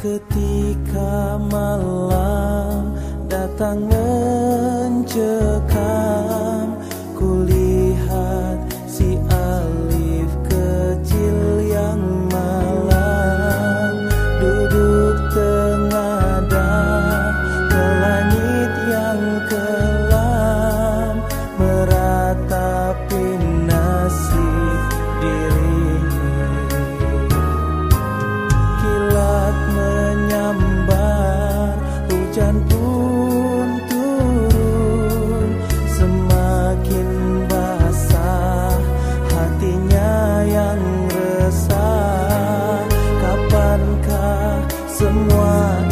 Ketika malam datang mencekam Kulihat semua